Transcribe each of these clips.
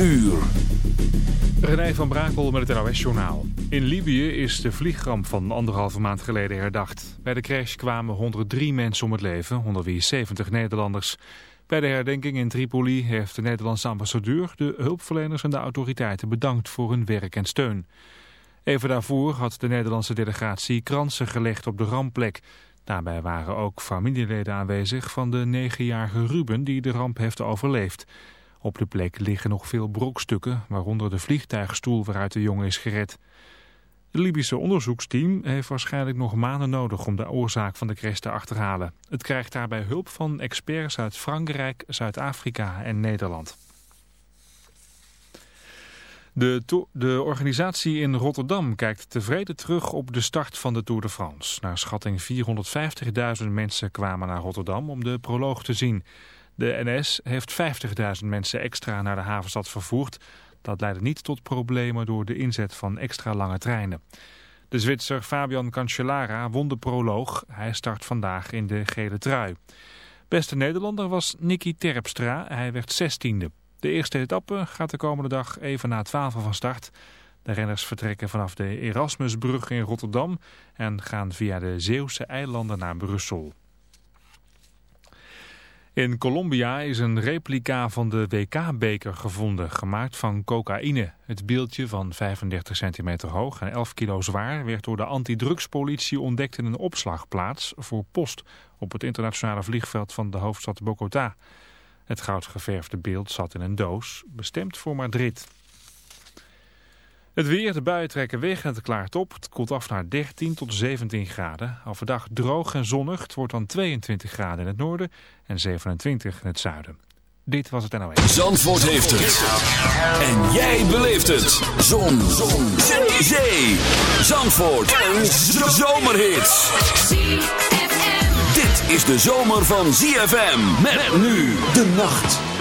Uur. René van Brakel met het NOS-journaal. In Libië is de vliegramp van anderhalve maand geleden herdacht. Bij de crash kwamen 103 mensen om het leven, onder wie 70 Nederlanders. Bij de herdenking in Tripoli heeft de Nederlandse ambassadeur... de hulpverleners en de autoriteiten bedankt voor hun werk en steun. Even daarvoor had de Nederlandse delegatie kransen gelegd op de rampplek. Daarbij waren ook familieleden aanwezig van de negenjarige Ruben... die de ramp heeft overleefd. Op de plek liggen nog veel brokstukken, waaronder de vliegtuigstoel waaruit de jongen is gered. Het Libische onderzoeksteam heeft waarschijnlijk nog maanden nodig om de oorzaak van de crash te achterhalen. Het krijgt daarbij hulp van experts uit Frankrijk, Zuid-Afrika en Nederland. De, de, organisatie in Rotterdam kijkt tevreden terug op de start van de Tour de France. Naar schatting 450.000 mensen kwamen naar Rotterdam om de proloog te zien. De NS heeft 50.000 mensen extra naar de havenstad vervoerd. Dat leidde niet tot problemen door de inzet van extra lange treinen. De Zwitser Fabian Cancellara won de proloog. Hij start vandaag in de gele trui. Beste Nederlander was Nicky Terpstra. Hij werd 16e. De eerste etappe gaat de komende dag even na 12 van start. De renners vertrekken vanaf de Erasmusbrug in Rotterdam en gaan via de Zeeuwse eilanden naar Brussel. In Colombia is een replica van de WK-beker gevonden, gemaakt van cocaïne. Het beeldje van 35 centimeter hoog en 11 kilo zwaar werd door de antidrugspolitie ontdekt in een opslagplaats voor post op het internationale vliegveld van de hoofdstad Bogota. Het goudgeverfde beeld zat in een doos, bestemd voor Madrid. Het weer, de buien trekken weg en het klaart op. Het koelt af naar 13 tot 17 graden. Overdag droog en zonnig. Het wordt dan 22 graden in het noorden en 27 in het zuiden. Dit was het NOS. Zandvoort heeft het. En jij beleeft het. Zon. Zon. Zee. Zandvoort. Een zomerhit. Dit is de zomer van ZFM. Met nu de nacht.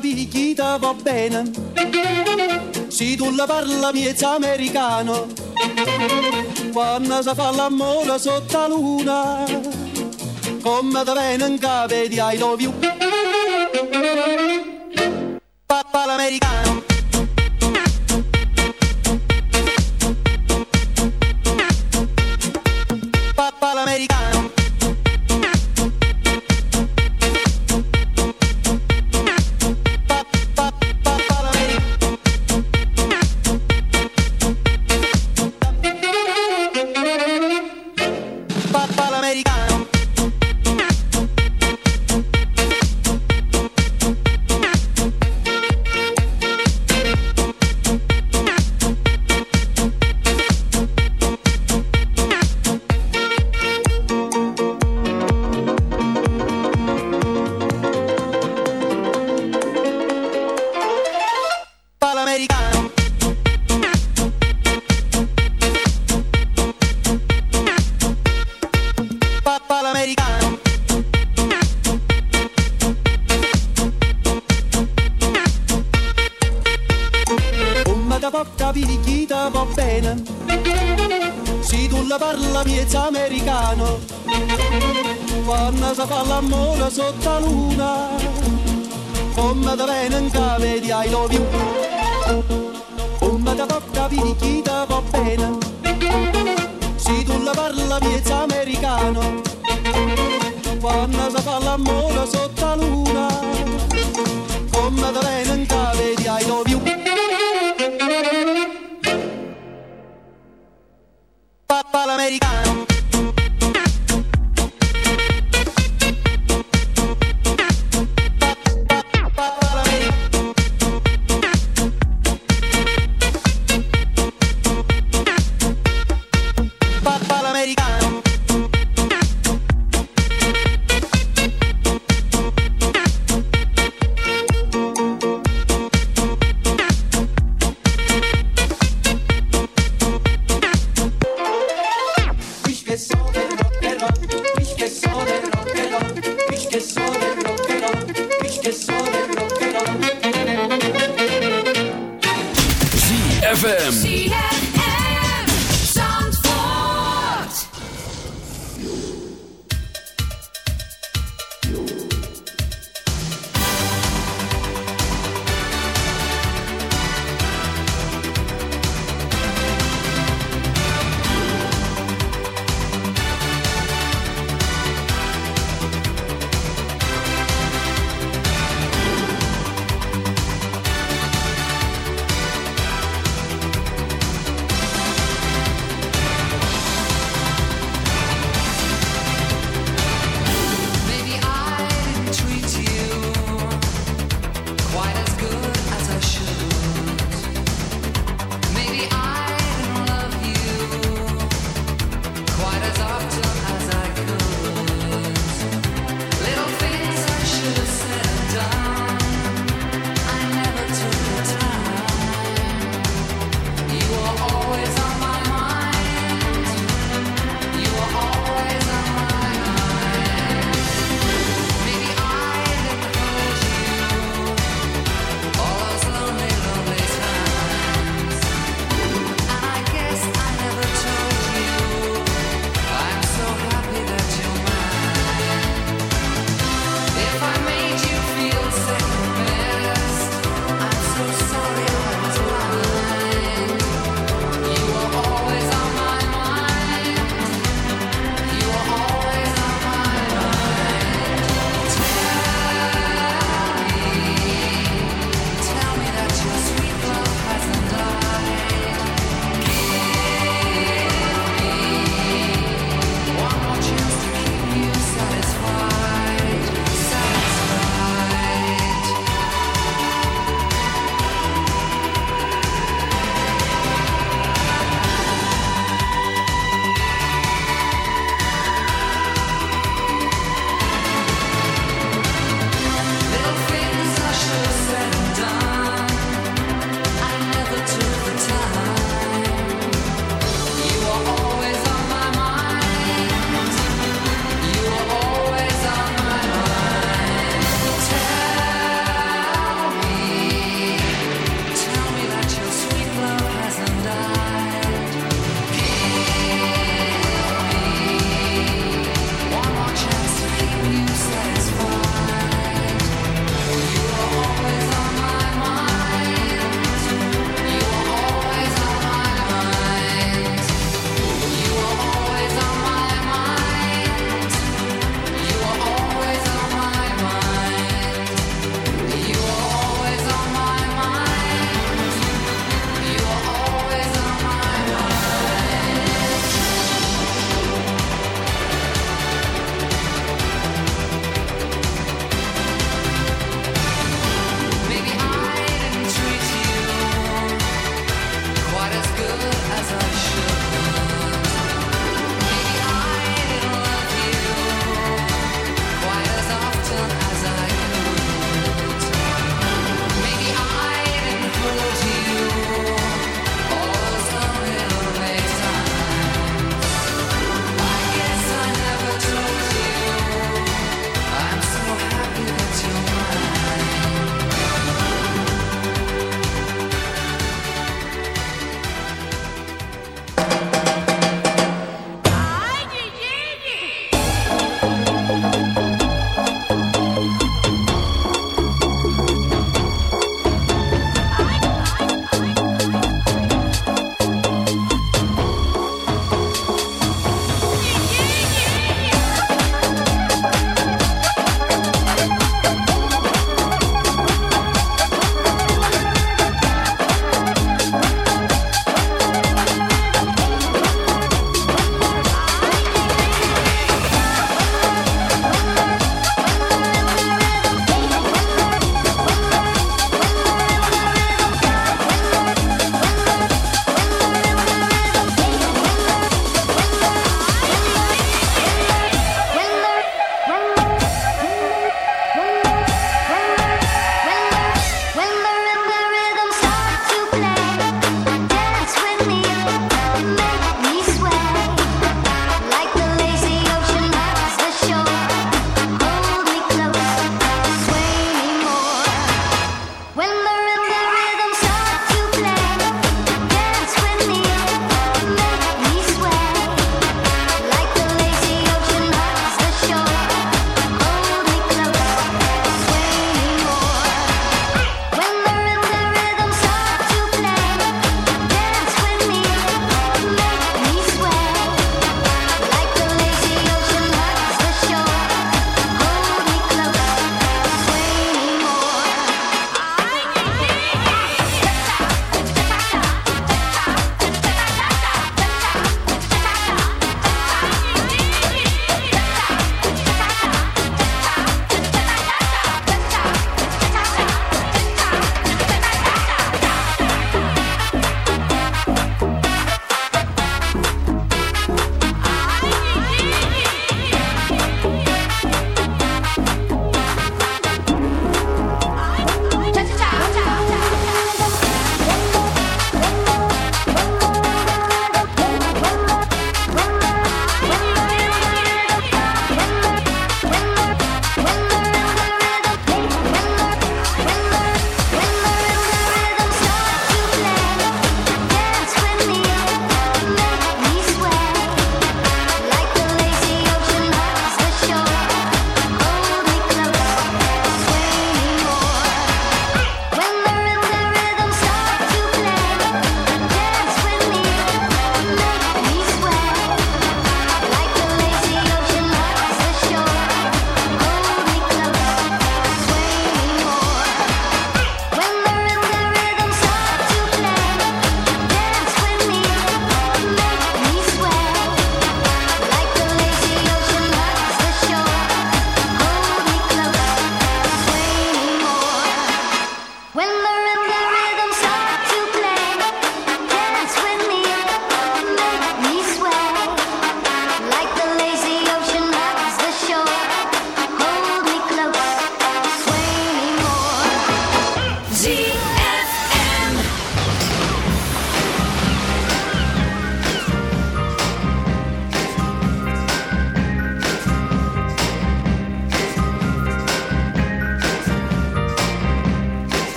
Picchita va bene. Se tu la parla miezza americano, quando si fa l'amore sotto la luna, come da bene in capo di I love you. Papà l'americano. Come da tocca vedi chi ti va bene. Se tu la parla piezza americano, quando si fa l'amore sotto la luna, come da bene non vedi ai dovi. Papà l'americano.